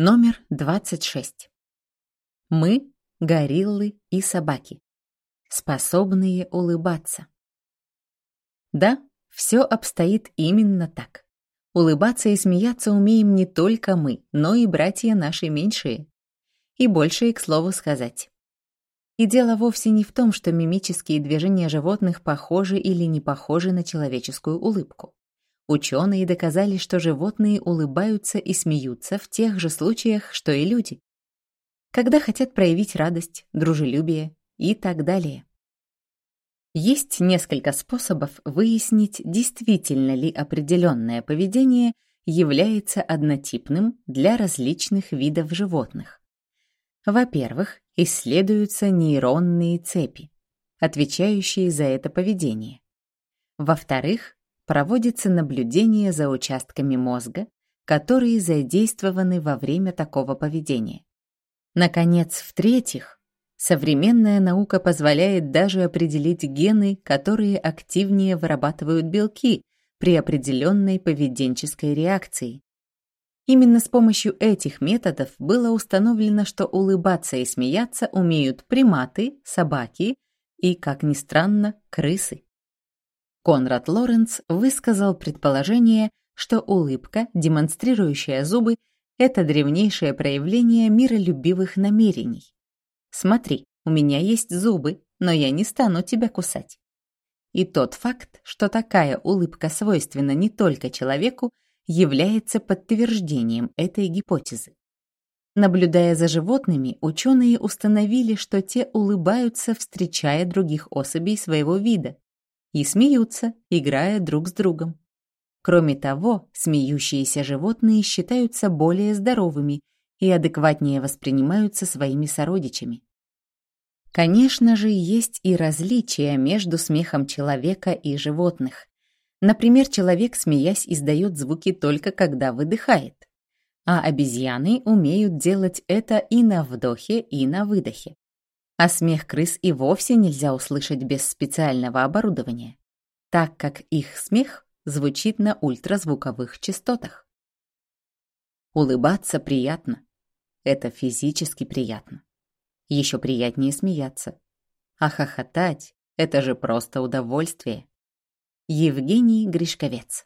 Номер 26. Мы — гориллы и собаки, способные улыбаться. Да, все обстоит именно так. Улыбаться и смеяться умеем не только мы, но и братья наши меньшие. И большие, к слову сказать. И дело вовсе не в том, что мимические движения животных похожи или не похожи на человеческую улыбку. Ученые доказали, что животные улыбаются и смеются в тех же случаях, что и люди. Когда хотят проявить радость, дружелюбие и так далее. Есть несколько способов выяснить, действительно ли определенное поведение является однотипным для различных видов животных. Во-первых, исследуются нейронные цепи, отвечающие за это поведение. Во-вторых, проводится наблюдение за участками мозга, которые задействованы во время такого поведения. Наконец, в-третьих, современная наука позволяет даже определить гены, которые активнее вырабатывают белки при определенной поведенческой реакции. Именно с помощью этих методов было установлено, что улыбаться и смеяться умеют приматы, собаки и, как ни странно, крысы. Конрад Лоренц высказал предположение, что улыбка, демонстрирующая зубы, это древнейшее проявление миролюбивых намерений. Смотри, у меня есть зубы, но я не стану тебя кусать. И тот факт, что такая улыбка свойственна не только человеку, является подтверждением этой гипотезы. Наблюдая за животными, ученые установили, что те улыбаются, встречая других особей своего вида, и смеются, играя друг с другом. Кроме того, смеющиеся животные считаются более здоровыми и адекватнее воспринимаются своими сородичами. Конечно же, есть и различия между смехом человека и животных. Например, человек, смеясь, издает звуки только когда выдыхает, а обезьяны умеют делать это и на вдохе, и на выдохе а смех крыс и вовсе нельзя услышать без специального оборудования, так как их смех звучит на ультразвуковых частотах. Улыбаться приятно. Это физически приятно. Еще приятнее смеяться. А хохотать — это же просто удовольствие. Евгений Гришковец